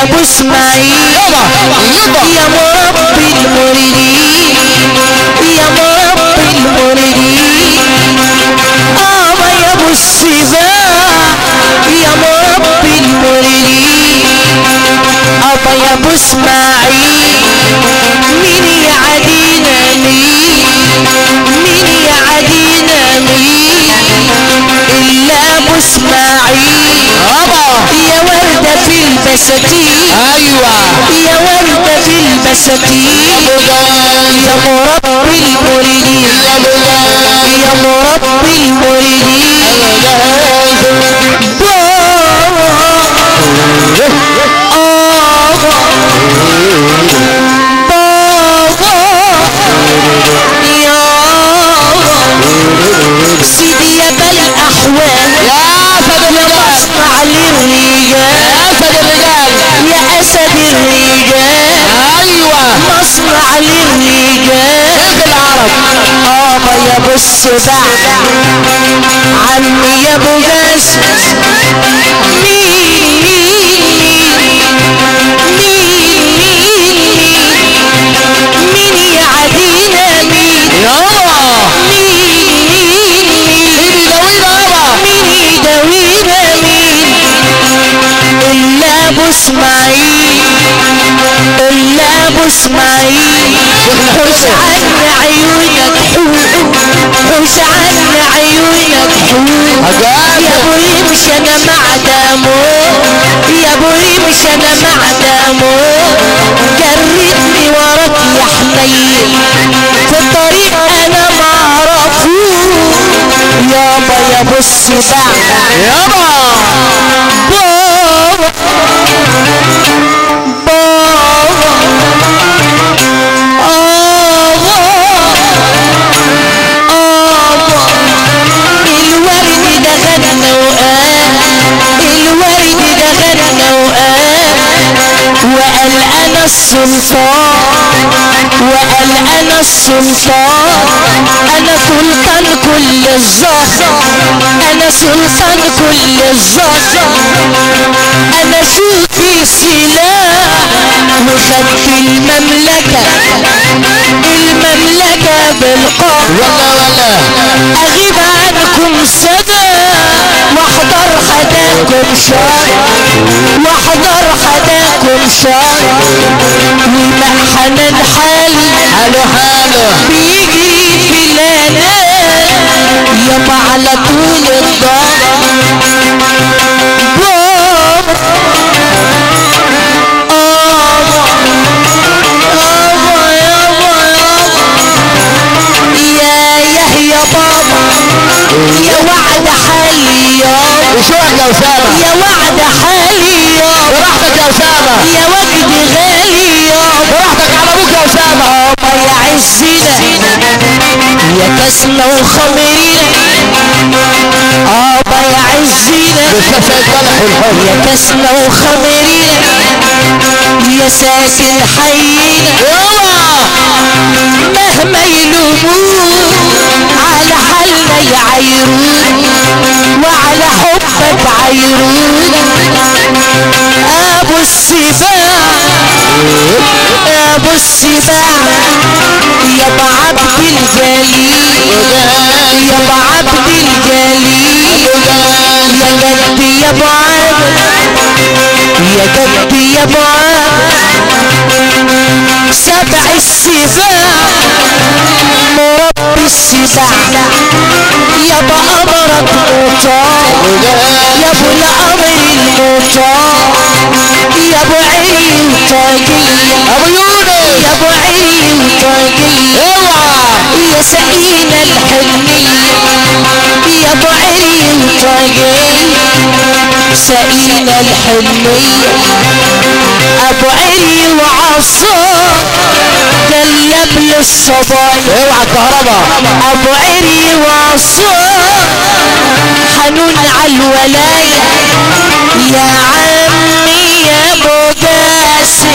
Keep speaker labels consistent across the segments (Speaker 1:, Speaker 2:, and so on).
Speaker 1: يا أبو إسماعيل. يا مربي المريدين يا مربي المريدين آه يا أبو السباع يا مربي المريدين ابا يا أبو إسماعيل. مين يعدينا مين؟ مين يعدينا مين؟ البساتين
Speaker 2: أيوه.
Speaker 1: يا وردة في البساتين يا مربي المريدين يا مربي المريدين
Speaker 2: شيخ العرب.
Speaker 1: بابا يا أبو السباع عمي يا أبو أبو إسماعيل. ابو اسماعيل حوش عنا عيونك حول حوش عنا عيونك
Speaker 2: حاجات
Speaker 1: يا أبو يمشي أنا مع دامو. يا أبو يمشي أنا مع دامو. جرتني وراك يا حنين في الطريق أنا معرفوش يابا يا أبو السباع.
Speaker 2: يابا.
Speaker 1: وقال أنا السلطان وقال أنا السلطان أنا سلطان كل الزهر. أنا سلطان كل الزهر. أنا شوفي سلاح وخدت المملكة المملكة بالقهر
Speaker 2: ولا ولا
Speaker 1: أغيب عنكم سنة وأحضر حداكم شهر وأحضر حداكم شهر ومحن الحال
Speaker 2: حلو حلو.
Speaker 1: بيجي في الانام يابا على طول يا يا وعد حالي يابا
Speaker 2: وشوك يا أسامة.
Speaker 1: يا وعد حالي يابا
Speaker 2: براحتك يا اسامه
Speaker 1: يا وجد
Speaker 2: يا
Speaker 1: عزنا يا عزنا
Speaker 2: لسه سيد ملح والحب
Speaker 1: يا كسنا وخمرنا يا ساكن حينا مهما يلومون على حالنا يعايرون وعلى حبك عايرون أبو السباع أبو السباع. يا ابو عبد الجليل. يا ابو عبد الجليل. يا جدي يا ابو عبد يا جدي يا ابو عبد سبع السباع. مربي السباع. يا ابو امرك مطاع يا ابو الامر المطاع يا ابو عين طاقية
Speaker 2: ابو يونس.
Speaker 1: يا أبو عين طاقية
Speaker 2: اوعى
Speaker 1: يا سقينا الحنية يا أبو عين طاقية سقينا الحنية أبو عري وعصا قلب للصبايا
Speaker 2: اوعى الكهرباء
Speaker 1: أبو عري وعصا حنون على الولاية. يا عمي يا أبو جاسم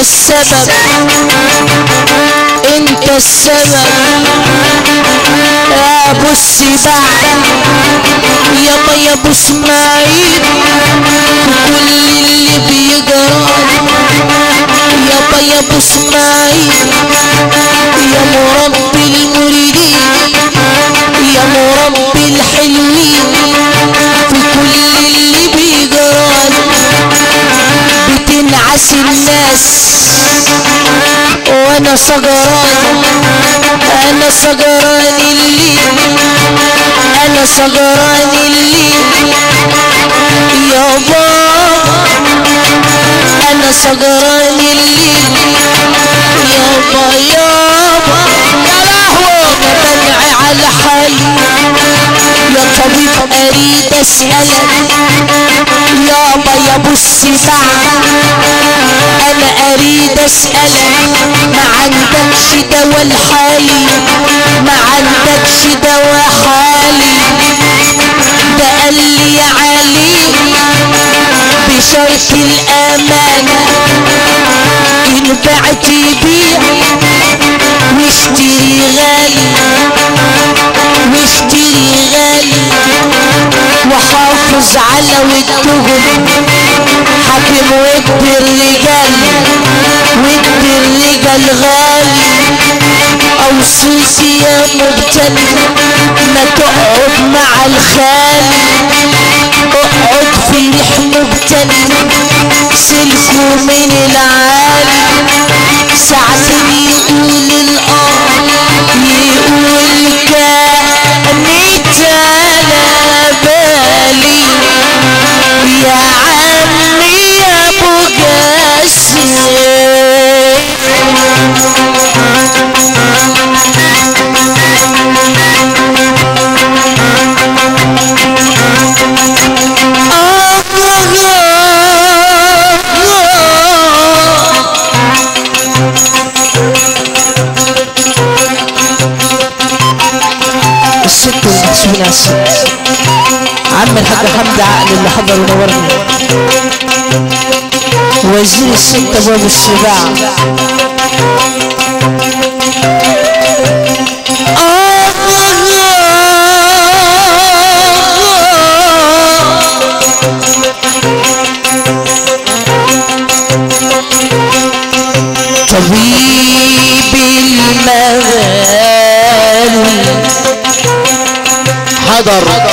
Speaker 1: السبب. انت السبب. يا ابو السباع. يا ابو اسماعيل. كل اللي بيجرى وأنا سجران أنا سجران اللي أنا سجران اللي يا بابا أنا سجران اللي يابا يابا يا لهوي بدمعي على حالي. يا طبيب أريد أسألك. يابا يا أنا اريد اسالك ما عندكش دواء لحالي ما عندكش دواء حالي ده قال لي يا علي بشرط الامانه إن بعت بيع واشتري غالي. واشتري غالي وحافظ على ودهم حاكم ود الرجال ود الرجال غالي اوصيتي يا مبتلي ما تقعد مع الخالي اقعد في مبتلي سلكوا من العالي ساعتين يقول الحاج حمد عقل اللي حضر ونورني. وزير الست ابو السباع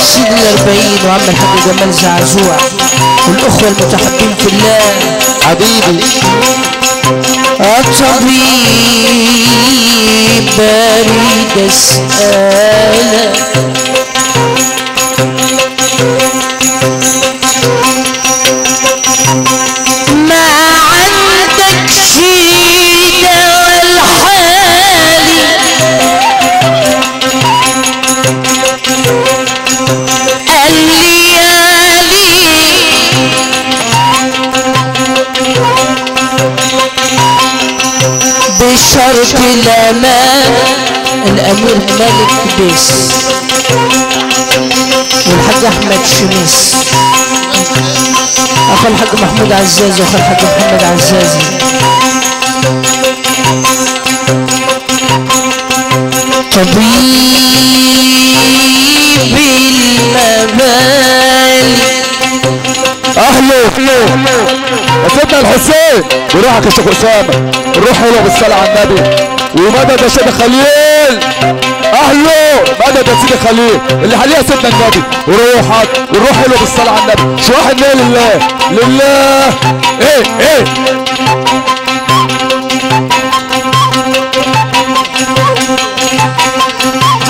Speaker 1: سيد الأربعين وعم الحاج جمال زعزوع والأخوة المتحبين في الله.
Speaker 2: حبيبي.
Speaker 1: الطبيب بريد اسألك بشرط الامان الامير مالك بيس. والحاج أحمد شميس. أخو الحاج محمود عزازي وأخو الحاج محمد عزازي. طبيب المبالي
Speaker 2: يا سيدنا بروحك يا شيخ أسامة. الروح حلوة بالصلاة على النبي. ومدد يا سيدي خليل. اهله مدد يا سيدي خليل. اللي حاليا سيدنا النبي. وروحك. والروح حلوة بالصلاة على النبي. شو واحد ليه لله؟ لله. إيه إيه.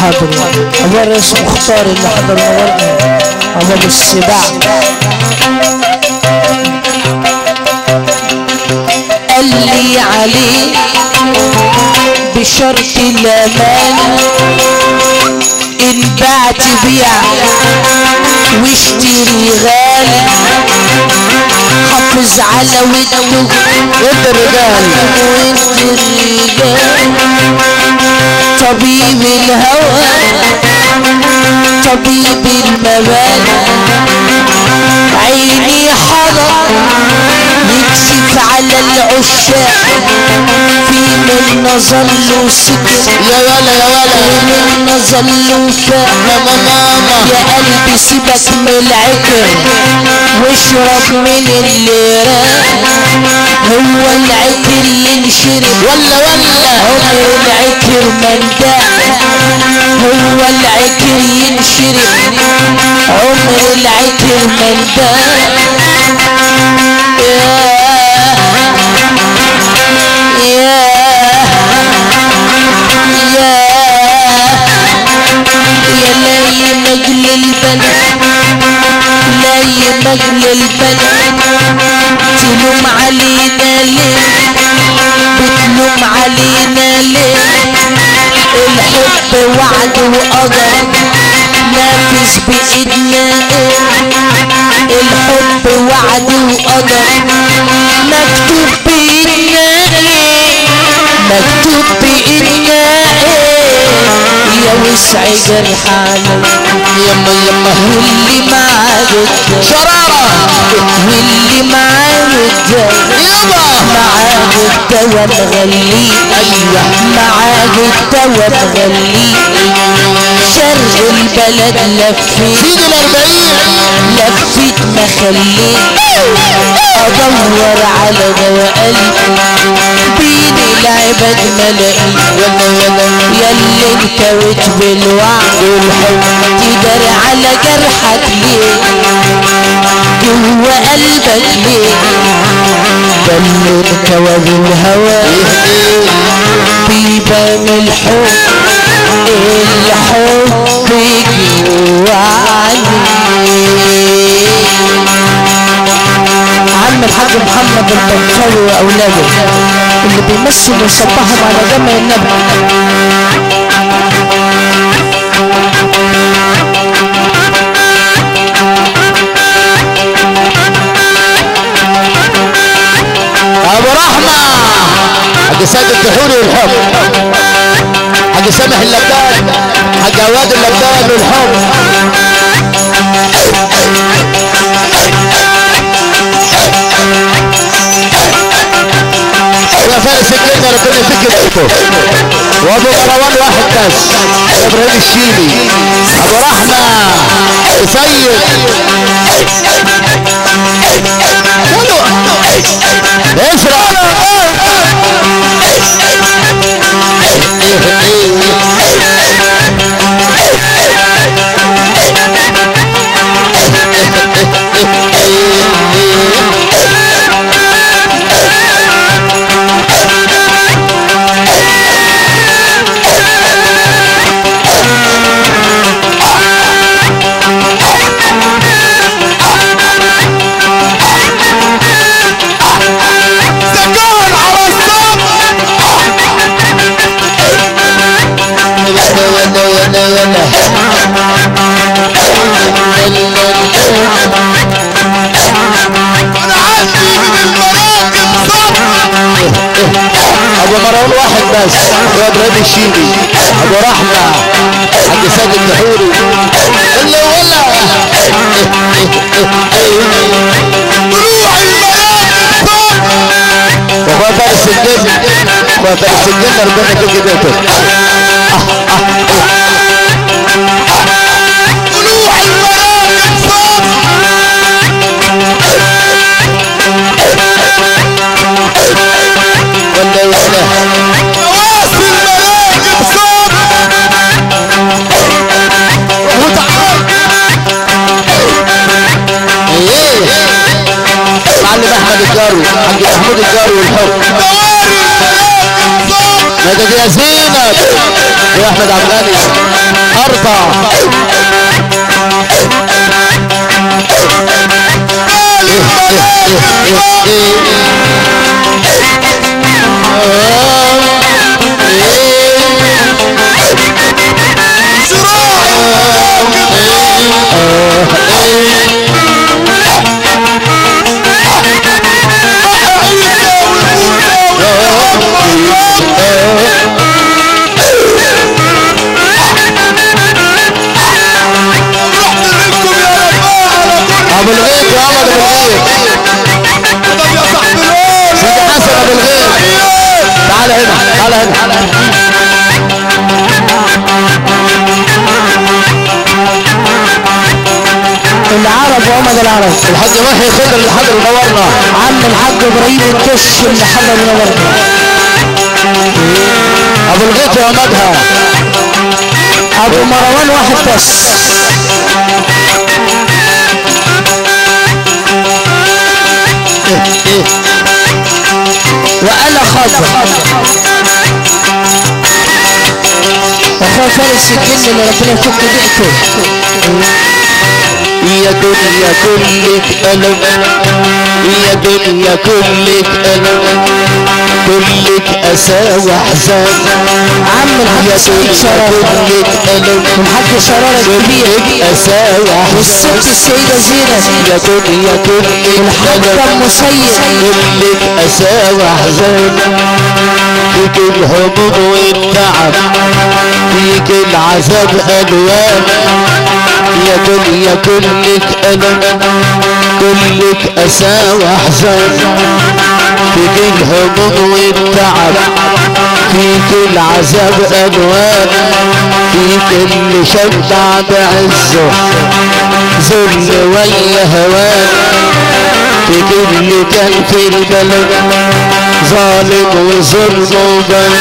Speaker 1: حاضر الرئيس مختار اللي حضر نورنا أبو السباع. قال لي عليه بشرط الأمان. إن بعت بيع واشتري غالي حافظ على وده
Speaker 2: انت الرجال
Speaker 1: الرجال طبيب الهوى طبيب المبادئ عيني حضر يكشف على العشاق. في من نظر له سكر
Speaker 3: يا ولا يا ولا.
Speaker 1: ومن نظر له فاق
Speaker 3: ماما ماما.
Speaker 1: يا قلبي سيبك من العكر. واشرب من اللي راق هو العكر ينشرب
Speaker 3: ولا ولا.
Speaker 1: عمر العكر من داق هو العكر ينشرب عمر العكر من يا مجل تلوم علينا ليه بتلوم علينا ليه الحب وعد وقدر نافذ بإيدنا إيه الحب وعد وقدر مكتوب بإيدنا إيه مكتوب بإيدنا إيه وسع جرحانه
Speaker 3: يما يما
Speaker 1: واللي معاه الدم
Speaker 3: شرارة.
Speaker 1: واللي معاه الدم
Speaker 3: يابا.
Speaker 1: معاه الدواء مغليه
Speaker 3: أيوه.
Speaker 1: معاه الدواء مغليه شرق البلد لفيت
Speaker 3: سيد الأربعين.
Speaker 1: لفيت ما خليت أدور على دواء قلبي بين العباد
Speaker 3: ولا
Speaker 1: ياللي انكوت بالوعد والحب. تدار على جرحك ليه؟ جوا قلبك ليه؟ ده اللي انكوى بالهوى بيبان الحب. الحب عم الحاج محمد البنكاوي واولاده اللي بيمثل ويصبحهم على جمع النبي
Speaker 3: ابو رحمة حاج سيد الدحوري والحب. حاج سامح اللبان حاج عواد اللبان والحب يا فارس الجنة ربنا يفك بيته وأبو مروان واحد بس. إبراهيم الشيبي. أبو رحمة. سيد. محي خضر اللي حضر منورنا
Speaker 1: عم الحاج إبراهيم الكش اللي حضر منورنا
Speaker 3: أبو الغيط يا مدها
Speaker 1: أبو مروان واحد بس. وأنا خضر اخويا فارس الجن اللي ربنا يفك ضيقته
Speaker 3: يا دنيا كلك ألم يا دنيا كلك ألم كلك أسى وأحزان.
Speaker 1: عم الحاج
Speaker 3: دنيا
Speaker 1: شرارة الحاج شرارة
Speaker 3: كلك أسى
Speaker 1: والست
Speaker 3: وأحزان
Speaker 1: السيدة زينب.
Speaker 3: يا دنيا كلك
Speaker 1: الحاج ام سيد
Speaker 3: كلك أسى وأحزان. فيك الهموم والتعب فيك العذاب ألوان. يا دنيا كلك ألم كلك أسى وأحزان فيك الهموم والتعب فيك العذاب ألوان فيك اللي شبع بعزه ذل ويا هوان فيك اللي كان في البلد ظالم وظلم بان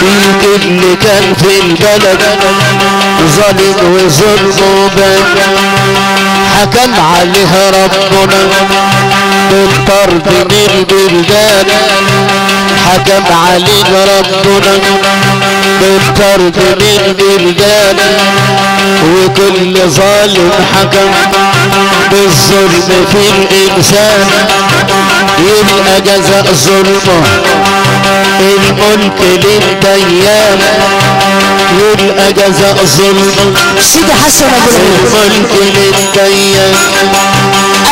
Speaker 3: فيك اللي كان في البلد ظالم وظلم حكم عليه ربنا بالطرد من البلدان حكم عليه ربنا بالطرد من البلدان وكل ظالم حكم بالظلم في الإنسان يبقى جزاء ظلمه الملك للديان يبقى جزاء ظلمه
Speaker 1: سيدي حسن ابو العيد
Speaker 3: الملك للديان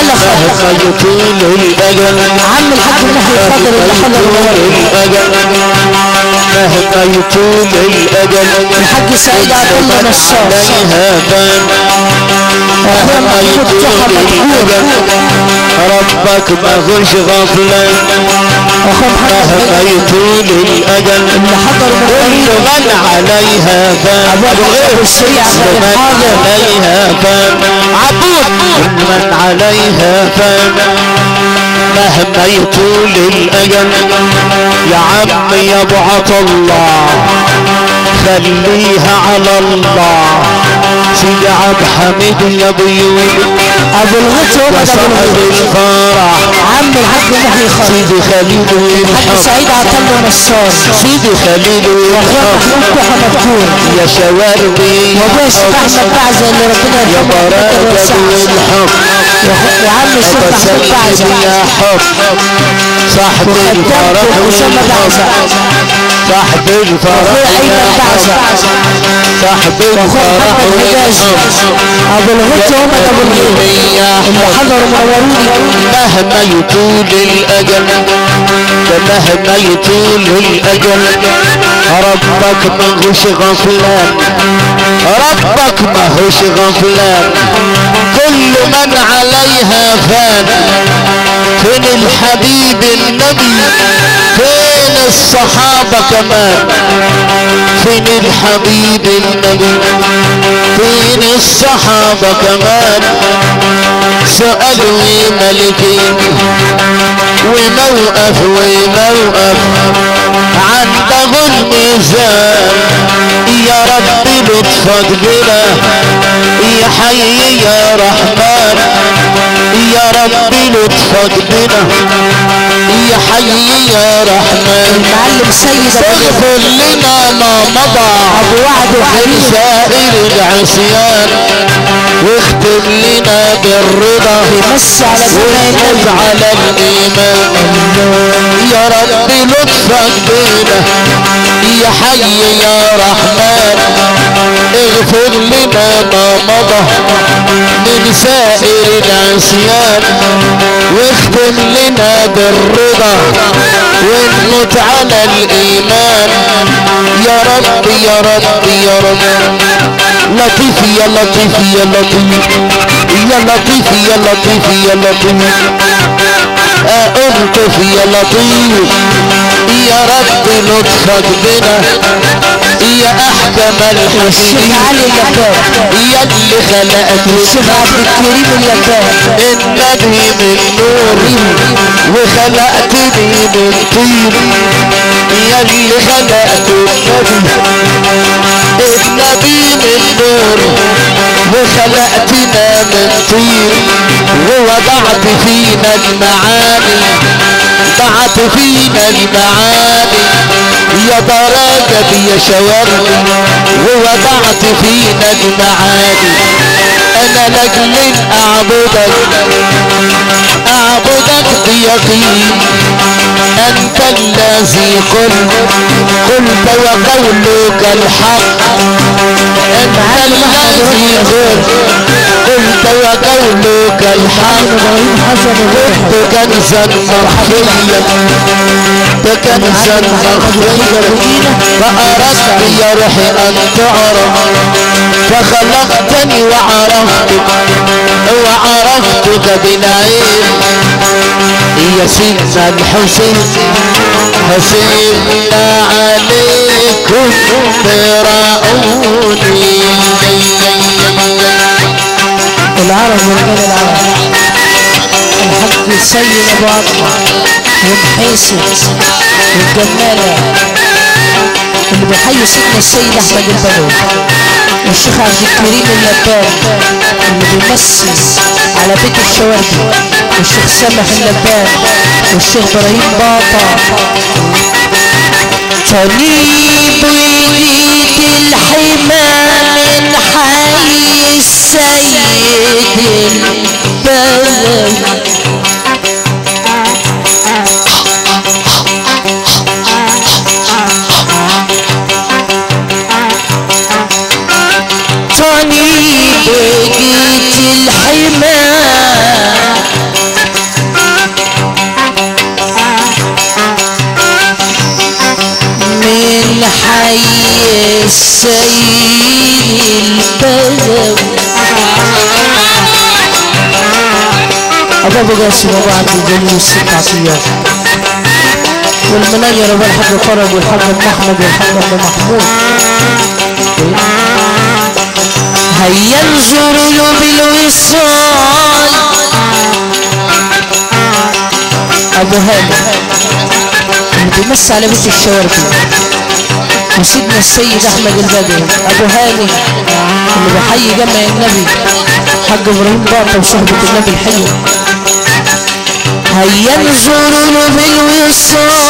Speaker 1: أنا خضر
Speaker 3: مهما يطول الأجل.
Speaker 1: عم الحاج محي الفضل اللي حضر منورنا
Speaker 3: الأجل مهما يطول الأجل
Speaker 1: الحاج سعيد عبد الله نصار
Speaker 3: مهما يطول الأجل ربك ما غش غفلان مهما يطول الأجل كل من عليها كل من عليها فان عبود من عليها فان مهما يطول الأجل يا عم يا ابو عطا خليها على الله سيدي عبد حميد يا يوسف
Speaker 1: ابو الغيط هو
Speaker 3: يا
Speaker 1: ده ابو
Speaker 3: صاحب
Speaker 1: الغيط
Speaker 3: الفرح
Speaker 1: عم الحاج محي خضر
Speaker 3: سيدي خليل
Speaker 1: الحاج سعيد عبد الله نصار
Speaker 3: سيدي خليل والحب
Speaker 1: محمود مدكور
Speaker 3: يا شواربي
Speaker 1: وابويا الشيخ احمد بعزة اللي ربنا
Speaker 3: يا
Speaker 1: ويوسعه
Speaker 3: والحب
Speaker 1: يا عم الشيخ محمود بعزة
Speaker 3: يا حب صاحب الفرح.
Speaker 1: بعزة
Speaker 3: والحب صاحب الفرح.
Speaker 1: ايمن بعزة
Speaker 3: صاحب الفرح
Speaker 1: ابو الغيط هو ابو الغيط حضروا منوروني
Speaker 3: مهما يطول الأجل ده مهما يطول الأجل ربك ما هوش غفلان ربك ما هوش غفلان كل من عليها فان. فين الحبيب النبي؟ فين الصحابة كمان؟ فين الحبيب النبي؟ فين الصحابة كمان. سألوا ملكين وموقف وموقف عنده الميزان يا رب لطفك بنا يا حي يا رحمن. يا رب لطفك بنا يا حي يا رحمن.
Speaker 1: المعلم سيد
Speaker 3: اغفر لنا ما مضى
Speaker 1: أبو وعد وحبيب
Speaker 3: سائر العصيان. واختم لنا بالرضا.
Speaker 1: بيمسي على النبي.
Speaker 3: على الإيمان. يا رب لطفك بينا. يا حي يا رحمن اغفر لنا ما مضى من سائر العصيان واختم لنا بالرضا ونموت على الإيمان. يا رب يا رب يا رب. لطيف يا لطيف يا لطيف يا لطيف يا لطيف يا لطيف. الطف يا لطيف. يا رب لطفك بنا. يا أحكم
Speaker 1: علي اللباب
Speaker 3: يا اللي خلقت
Speaker 1: والشيخ عبد الكريم اللباب
Speaker 3: النبي من نور. وخلقتني من طين. يا اللي خلقت النبي النبي من نور. وخلقتنا من طين ووضعت فينا المعاني ضعت فينا المعاني. يا براجب يا شوارب ووضعت فينا المعاني. أنا لاجل أعبدك أعبدك بيقين أنت الذي قلت قلت وقولك الحق. أنت الذي قلت قلت وقولك الحق. كنت كنزا مخفيا. كنزا مخفيا. فأردت يا روحي أن تعرف. فخلقتني وعرفتك. وعرفتك بالعين يا سيدنا الحسين. حسين عليكم براؤوني
Speaker 1: العرب ورجال العرب. الحاج السيد أبو عطا ومحيسن والجمالة اللي بيحيي سيدنا السيد أحمد البدوي. والشيخ عبد الكريم اللباب اللي بيمثل على بيت الشواربي والشيخ سامح اللباب والشيخ إبراهيم باطا. طريق بيت الحمى من حي السيد البدوي السيد البدوي أبو قاسم أبو عبد الجليل الست عطيات والمنير أبو الحاج فرج والحاج أم أحمد والحاج محمود هيا انظروا بالوصال أبو هاني بيمس على بيت الشواربي وسيدنا السيد أحمد البدوي أبو هاني اللي بيحيي جمع النبي حاج إبراهيم باطا وصحبة النبي الحلو. هيا انظروا بالوصال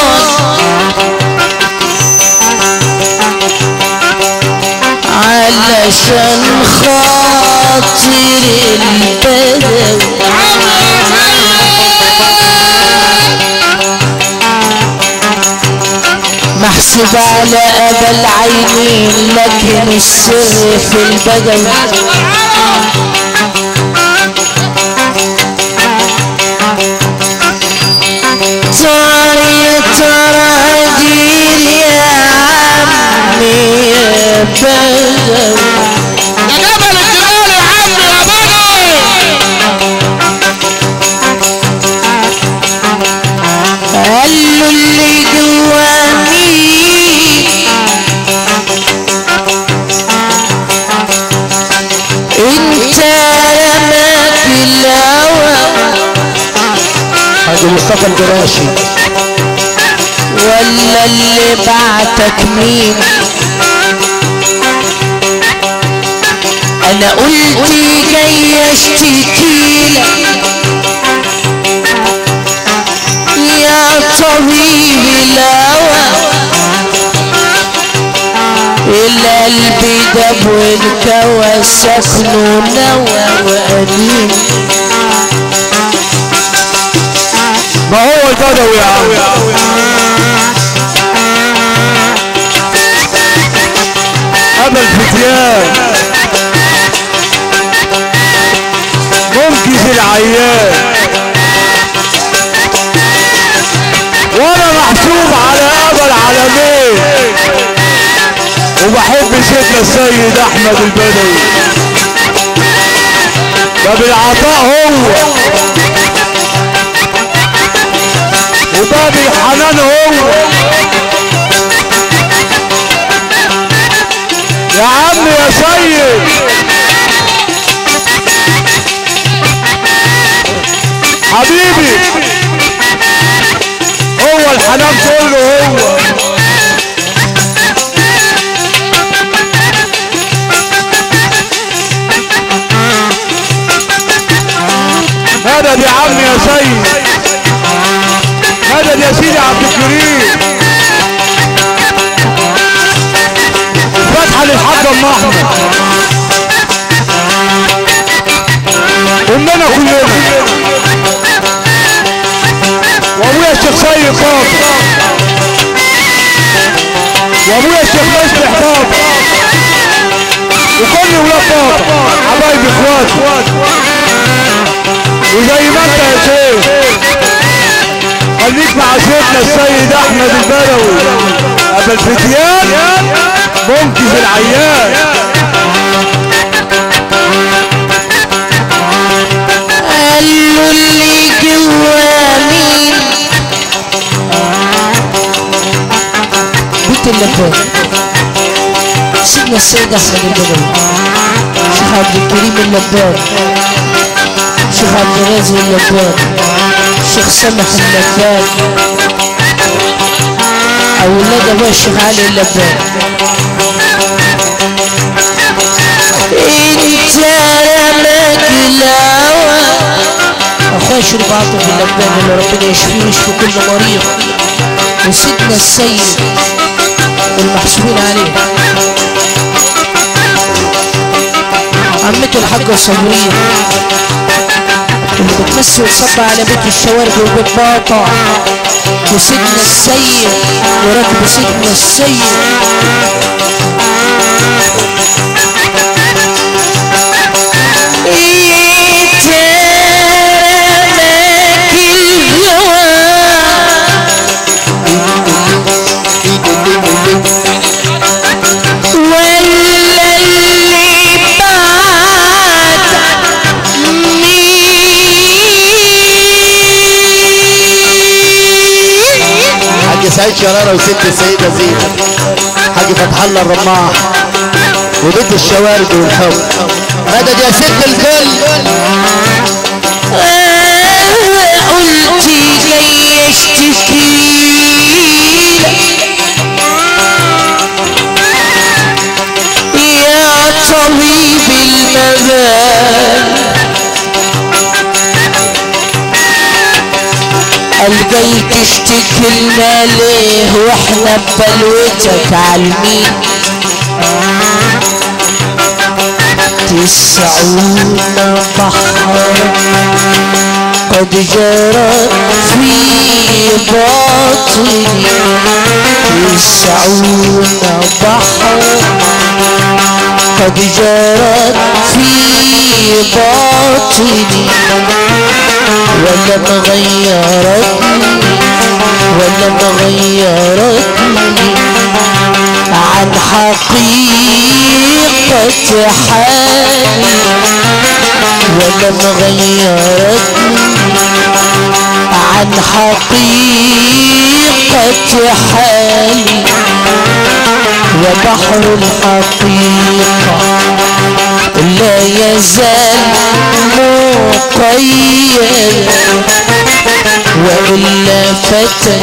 Speaker 1: علشان خاطر البدوي. محسوب على أبا العينين لكن السر في البدن. ترى ترى دير يا عمي يا
Speaker 3: مصطفى الجراشي.
Speaker 1: ولا اللي بعتك مين؟ أنا قلت جاي اشتكيلك يا طبيب الهوى. القلب دب والكوى سكنه نوى وقديم
Speaker 2: ما هو يا منقذ العيان. وأنا محسوب على ابا العالمين. وبحب سيدنا السيد أحمد البدوي. ده بالعطاء هو. وباب الحنان هو عمي يا سيد. حبيبي. هو الحنان كله هو. مدد يا عمي يا سيد. مدد يا سيدي عبد الكريم. فتحة للحاج أم أحمد. كلنا. وأبويا الشيخ سيد بابا وأبويا الشيخ مصلح بابا وكل ولاد بابا حبايبي إخواتي. وزي ما أنت يا شيخ. خليك مع شيخنا السيد أحمد البدوي. ابو الفتيان منقذ العيان.
Speaker 1: قالوا اللي جوا مين بيت اللبان سيدنا السيد أحمد البدوي. شيخ عبد الكريم اللبان شيخ عبد الرازق اللبان شيخ سمح اللبان أولاد ابويا الشيخ علي اللبان انت رمك الهوى. اخويا شريف عاطف اللبان اللي ربنا يشفيه ويشفي كل مريض؟ وسيدنا السيد والمحسوبين عليه. عمته الحاجة صبرية اللي بتمسي وتصب على بيت الشوارب وبيت باطا. وسيدنا السيد وراكب سيدنا السيد يترمك
Speaker 3: سعيد شرارة وست السيدة زينب. حاج فتح الله الرماح وبيت الشوارب والحب. مدد يا ست الكل.
Speaker 1: جاي تشتكي لنا ليه وإحنا ببلوتك عالمين تسعون بحر قد جرت في باطني تسعون بحر قد جرت في باطني ولم غيرتني ولم غيرتني عن حقيقة حالي ولم غيرتني عن حقيقة حالي وبحر الحقيقة لا يزال مقيد وإلا فتن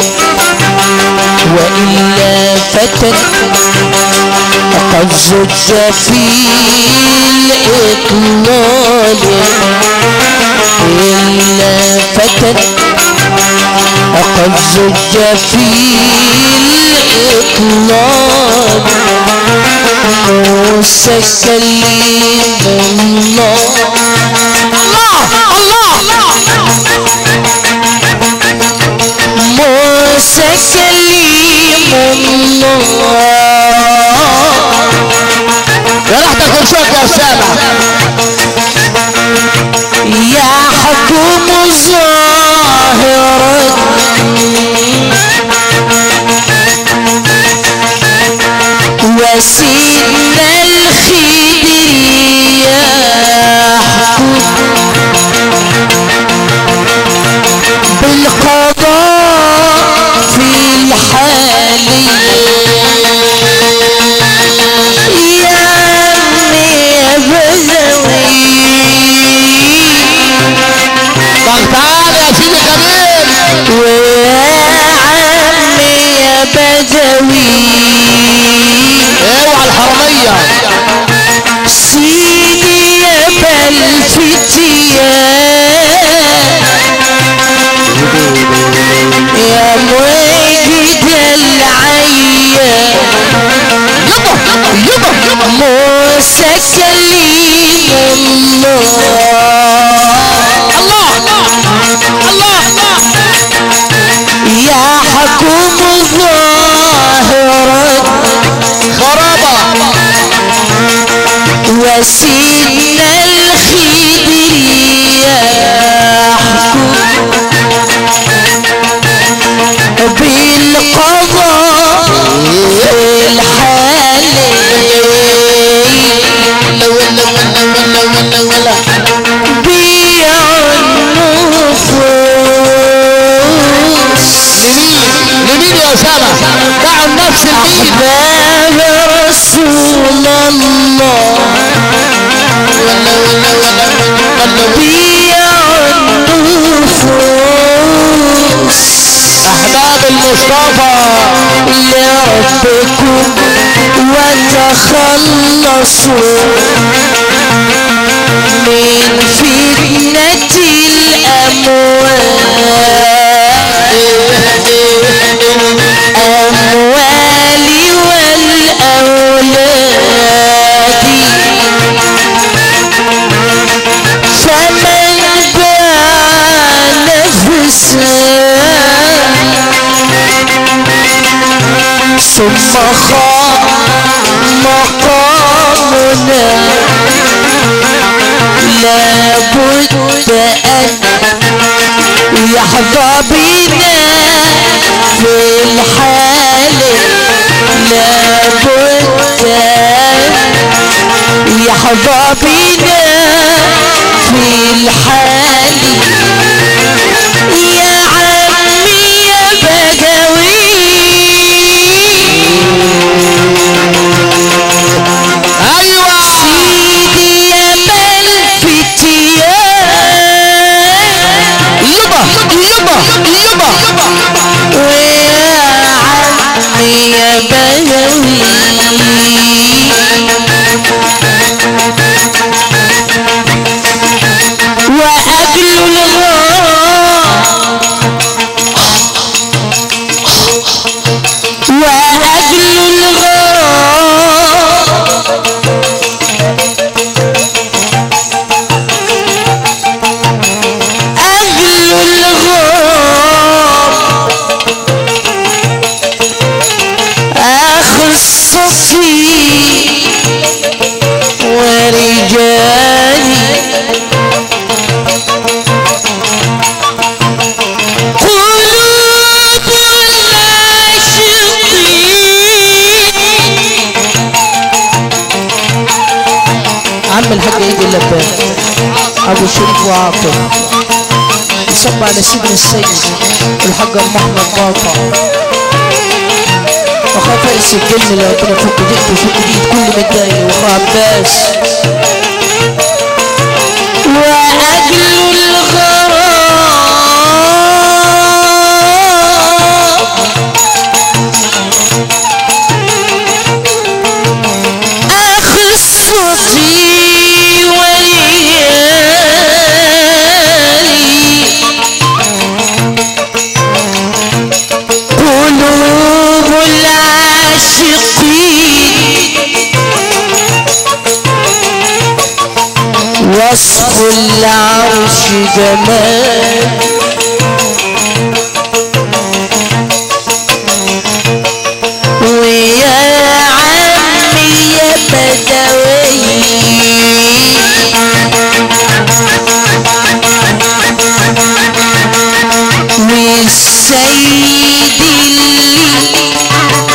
Speaker 1: وإلا فتن قد زج في الإطلال إلا فتن قد زج في الإطلال موسى الله الله. الله
Speaker 3: يا رحت الخرشوك يا أسامة.
Speaker 1: يحكم ظاهرا الله
Speaker 3: أسامة دعوا النفس لمين
Speaker 1: أحباب رسول الله
Speaker 3: ولا ولا ولا ولا
Speaker 1: بيع النفوس
Speaker 3: أحباب المصطفى
Speaker 1: لربكم وتخلصوا من فتنة الأموال. خاف مقامنا لابد أن يحظى بنا في الحال لابد أن يحظى بنا في الحال يصب على سيدنا السيد الحاج محمد باطا وخاف فارس الجن اللي ربنا فك ضيقته وفك ايد كل متضايق واخو عباس العرش جمال. ويا عمي يا بدوي. والسيد اللي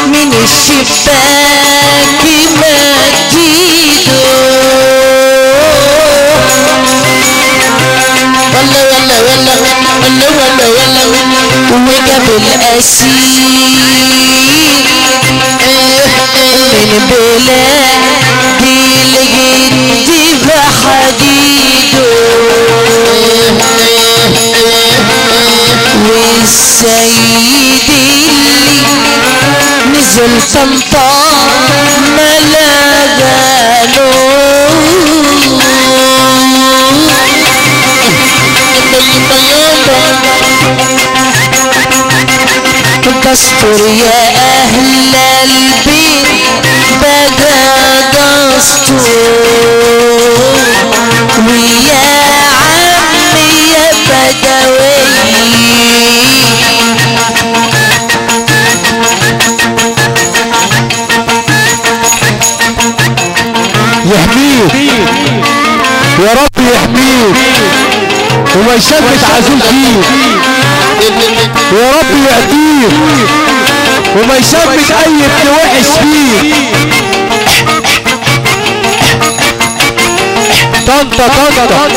Speaker 1: من الشباك الأسير من بلاد الجد بحديده والسيد اللي نزل طنطا ملا دستور يا أهل البيت. بقى دستور. ويا عمي يا بدوي.
Speaker 2: يحميك يا رب. وما يشمت عزول فيك يا رب يهديك وما يشمت أي ابن وحش فيك طنطا طنطا.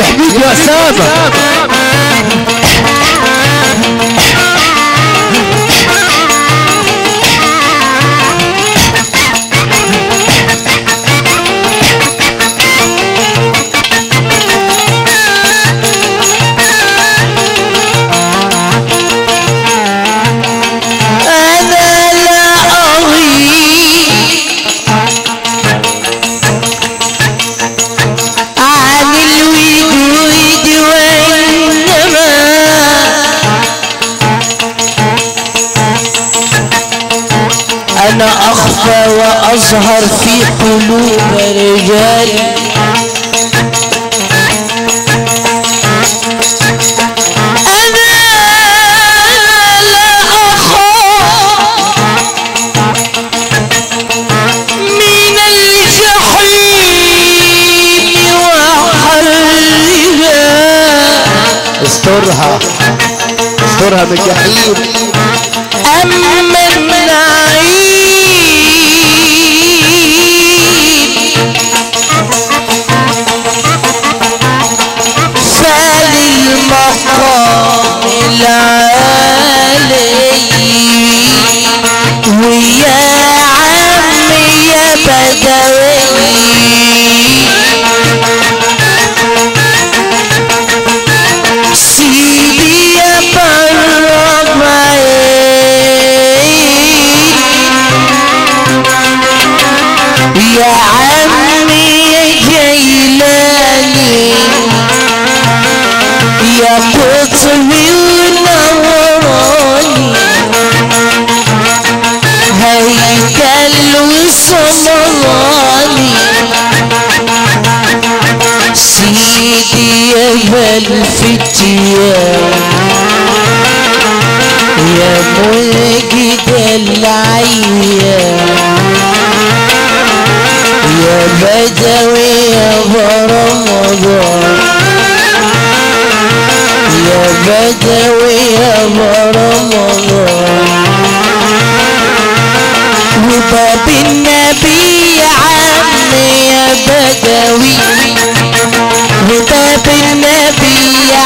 Speaker 2: يحميك يا اسامه
Speaker 1: وأظهر في قلوب وحرها
Speaker 3: استرها استرها من الجحيم.
Speaker 1: يا بدوي يا برمضان يا بدوي يا برمضان وباب النبي عمي يا بدوي. وباب النبي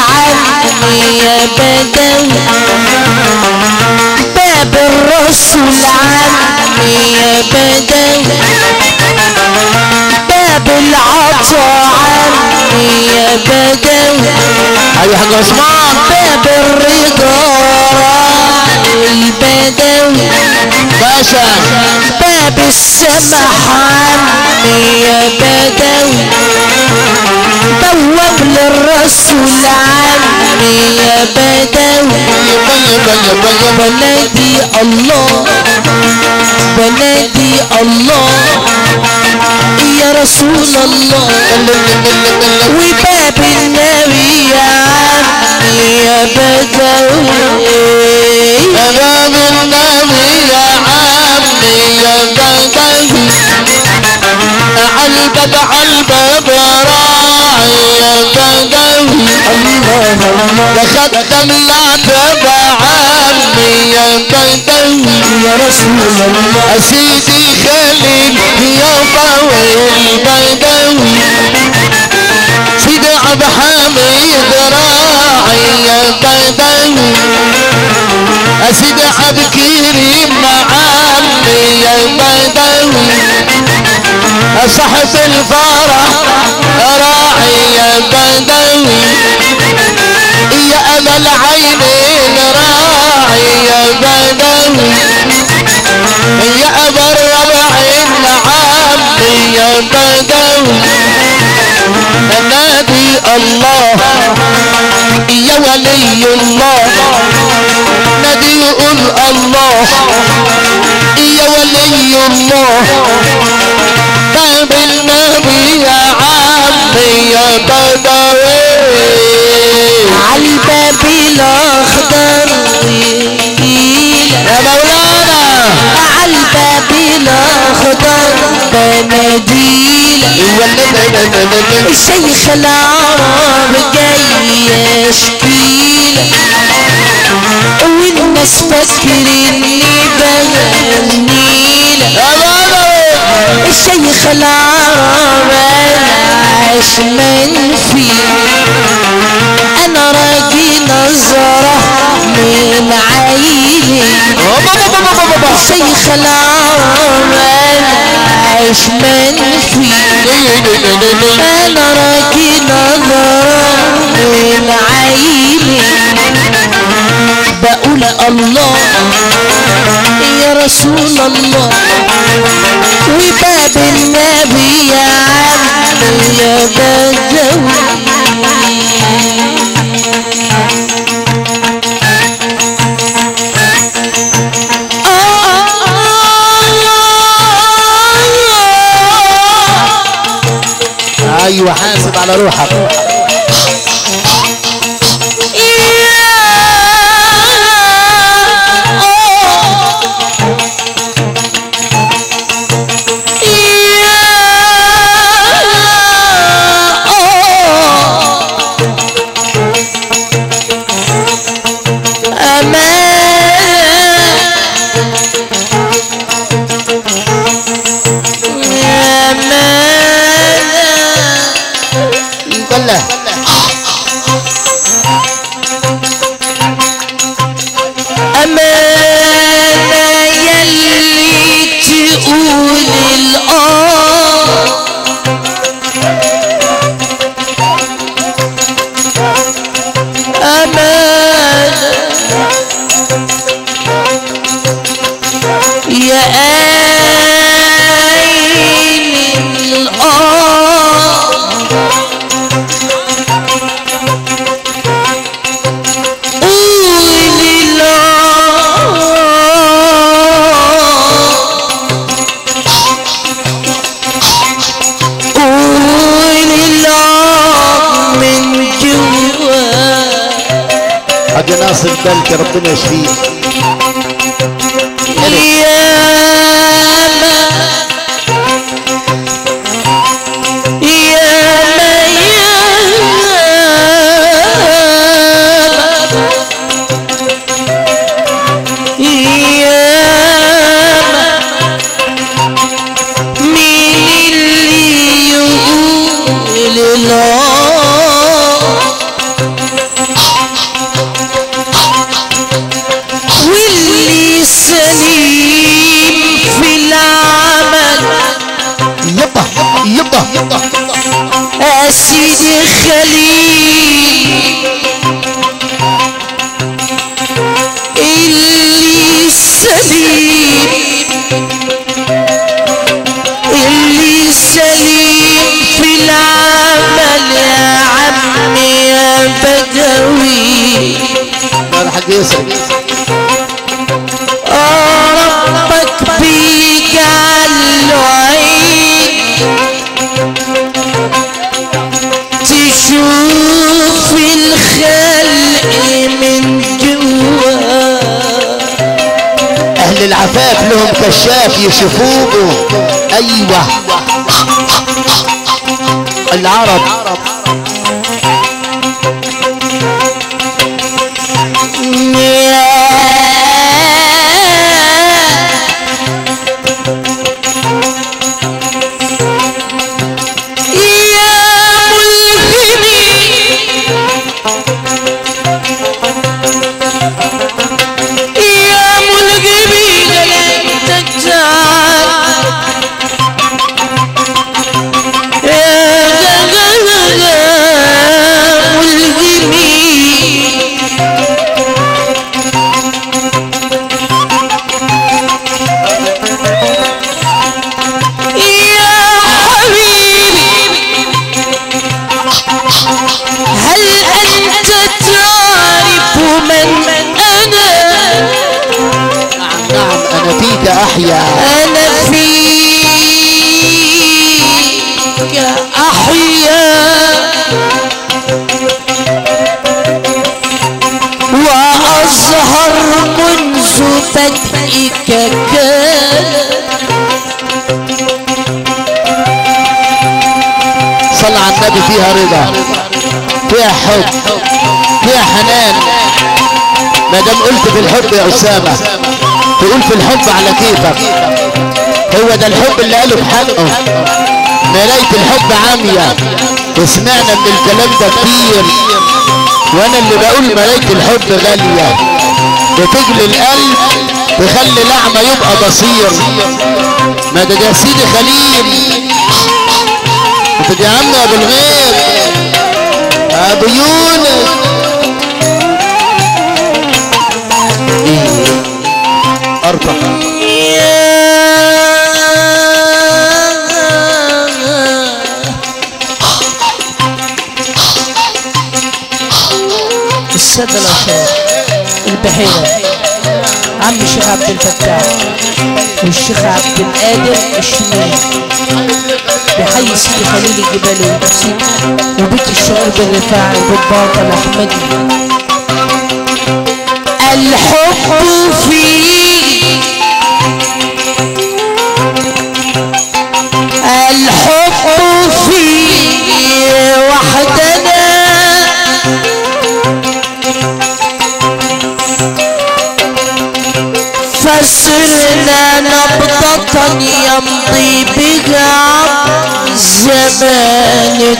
Speaker 1: عمي يا بدوي. باب الرسول عمي يا بدوي.
Speaker 3: أيوه عثمان
Speaker 1: باب الرضا البدوي
Speaker 3: باشا
Speaker 1: باب السمح عني يا بدوي بواب للرسول عني يا بدوي بلدي الله بلدي الله يا رسول الله وباب النبي يا بدوي
Speaker 3: امام النبي يا عمي يا بدوي عالباب عالباب راعي يا بدوي لخدم لا تبع عمي يا بدوي
Speaker 1: يا رسول الله
Speaker 3: سيدي خليل يا ضوي البدوي سيدي عبد حميد راعي عبد كريم عمي يا بدوي صاحب الفرح راعي بدوي يا امل عينين راعي يا بدوي يا ابر ربع عمي يا
Speaker 1: ولي الله يقول الله يا ولي الله باب النبي يا عمي يا بدوي
Speaker 3: عالباب الأخضر
Speaker 1: يا مولانا
Speaker 3: عالباب الاخضر بناديل الشيخ العرب جاي يشكيلك والناس فاكريني بغنيلك
Speaker 1: يا مولانا
Speaker 3: الشيخ العرب عاش منفي أنا راجي نظرة من عيني. الشيخ العرب عاش منفي أنا راجي نظرة من عيني بقول الله يا رسول الله وباب النبي يا عم يا بدوي
Speaker 1: على روحك. العفاف لهم كشاف يشوفوه أيوه. العرب
Speaker 3: صلى على النبي فيها رضا فيها حب فيها حنان. ما دام قلت في الحب يا أسامة تقول في الحب على كيفك. هو ده الحب اللي قاله بحقه. مرايه الحب عامية. وسمعنا من الكلام ده كتير. وأنا اللي بقول مرايه الحب غالية. بتجلي القلب تخلي الاعمى يبقى بصير. ما ده يا سيدي خليل. يا عم أبو الغيب. أبو يونس. ارفع
Speaker 1: السادة الأشراف البحيرة عم الشيخ عبد الفتاح والشيخ عبد القادر الشمال بحي سيدي خليل الجبالي وبيت الشعر بالرفاعي بالباطل أحمدي. الحب فيه زمان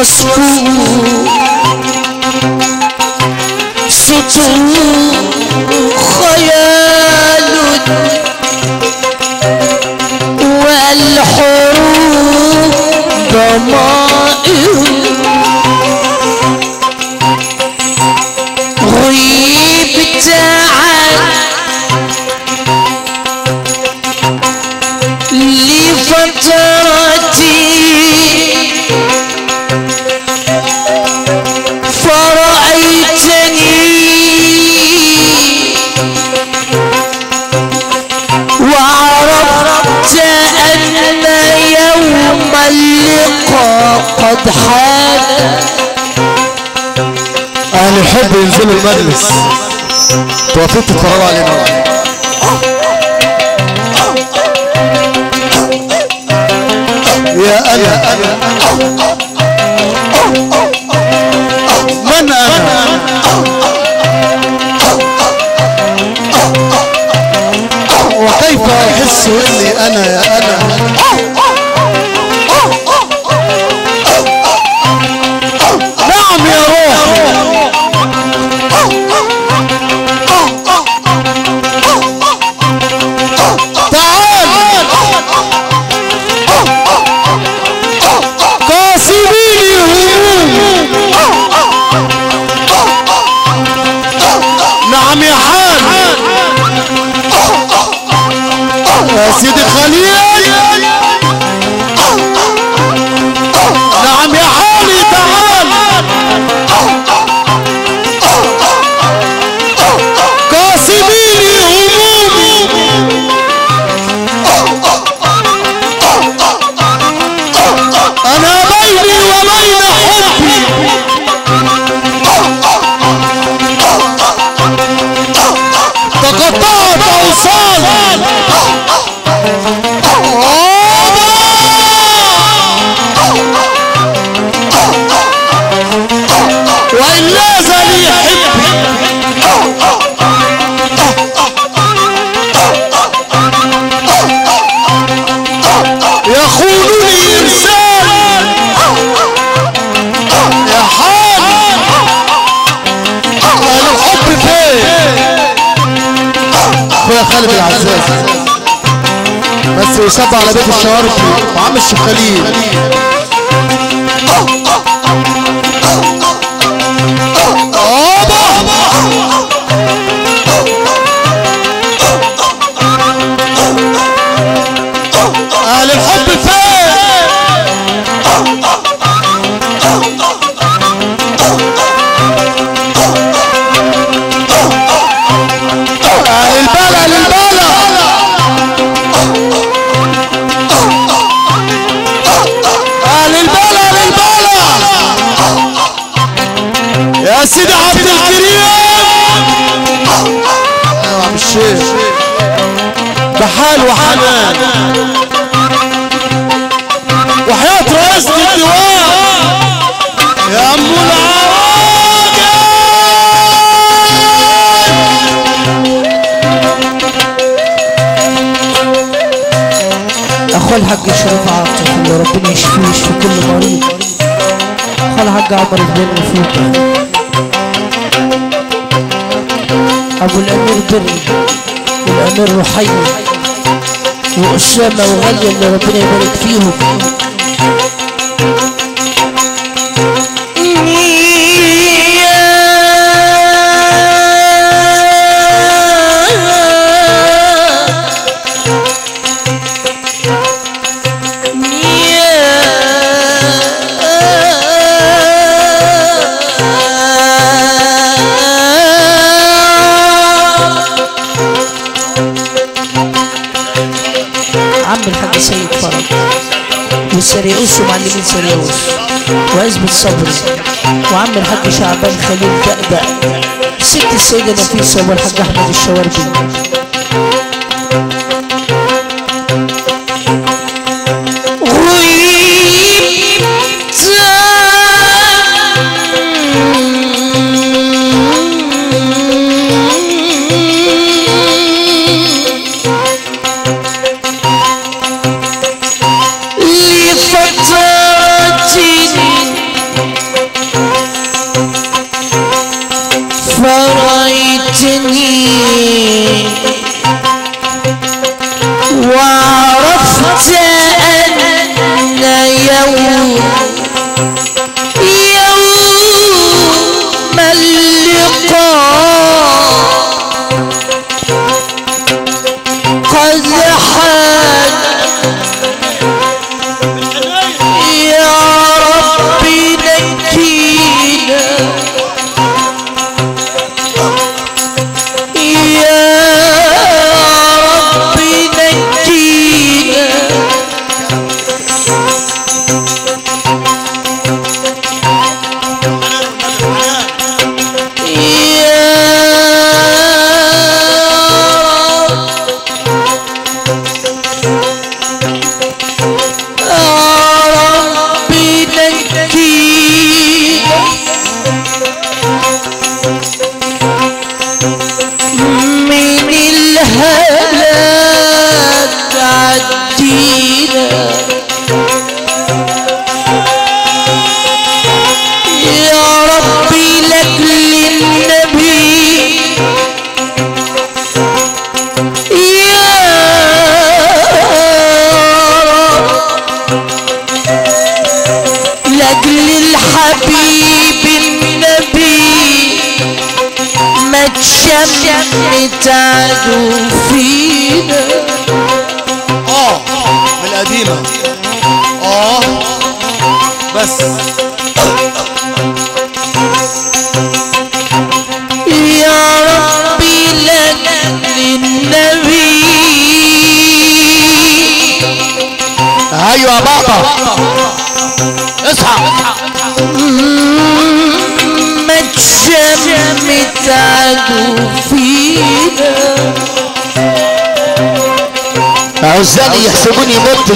Speaker 1: الحقيقة
Speaker 2: المجلس توافقوا تتفرجوا علينا يا أنا. من أنا؟ وكيف أحس إني أنا يا
Speaker 3: أنا؟ بس يصب على بيت الشوارفي وعم الشيخ سيدي عبد الكريم. عم الشيخ بحال وحنان وحياة رئيس الديوان يا أم
Speaker 1: أخو الحاج شريف عاطف اللي ربنا يشفيه ويشفي كل مريض. أخو الحاج عمر الدين فوق أبو الأمير بري والامير رحيم وأسامة وغالية اللي ربنا يبارك فيهم. والسريوس ومعلمين سريوس وعزبة صبري. وعم الحاج شعبان خليل دقدق. ست السيدة نفيسة والحاج أحمد الشواربي.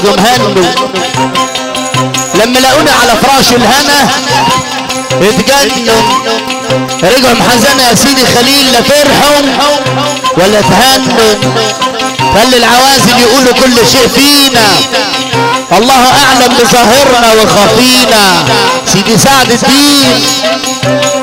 Speaker 3: مت جمهنوا لما لقوني على فراش الهنا اتجنوا رجعوا محزنة يا سيدي خليل لا فرحوا ولا تهنوا. خلي العوازل يقولوا كل شيء فينا. الله أعلم بظاهرنا وخفينا. سيدي سعد الدين.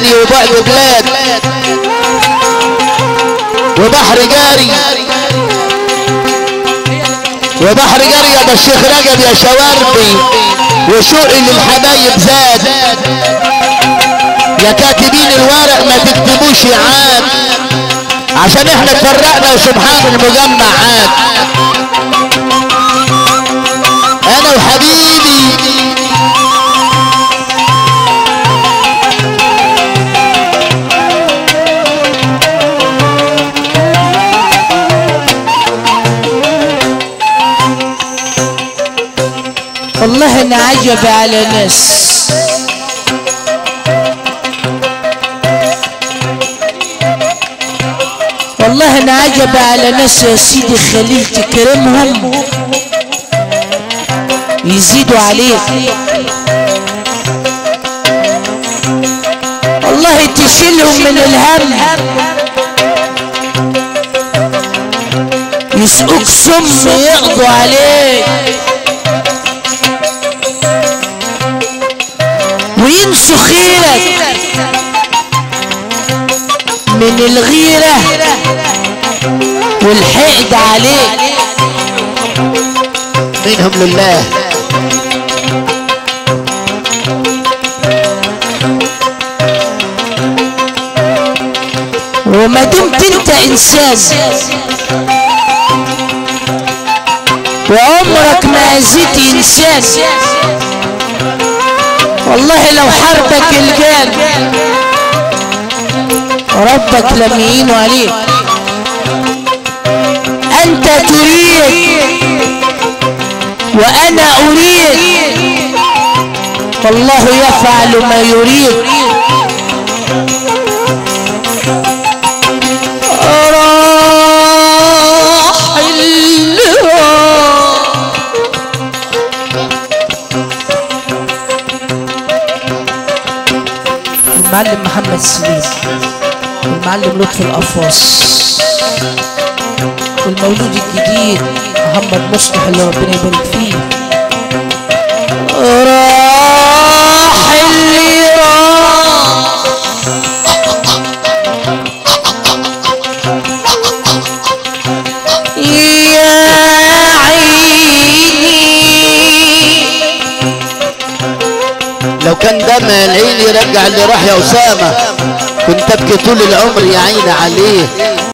Speaker 3: عالي وبعد بلاد. وبحر جاري. وبحر جاري يا الشيخ رجب يا شواربي وشوقي للحبايب زاد. يا كاتبين الورق ما تكتبوش عاد. عشان إحنا اتفرقنا وسبحان المجمع عاد أنا وحبيبي
Speaker 1: عجب على ناس والله أنا عجب على ناس يا سيدي خليل تكرمهم يزيدوا عليك. والله تشيلهم من الهم. يسقوك سم يقضوا عليك. وينسوا خيرك من الغيرة والحقد عليك.
Speaker 3: منهم لله.
Speaker 1: وما دمت انت انسان. وعمرك ما اذيت انسان. والله لو حربك الجان ربك لم يعين عليك. أنت تريد وأنا أريد والله يفعل ما يريد. المعلم محمد سليم والمعلم لطفي القفاص والمولود الجديد محمد مصلح اللي ربنا يبارك فيه.
Speaker 3: كان دم العين يرجع اللي راح يا أسامة. كنت أبكي طول العمر يا عيني عليه.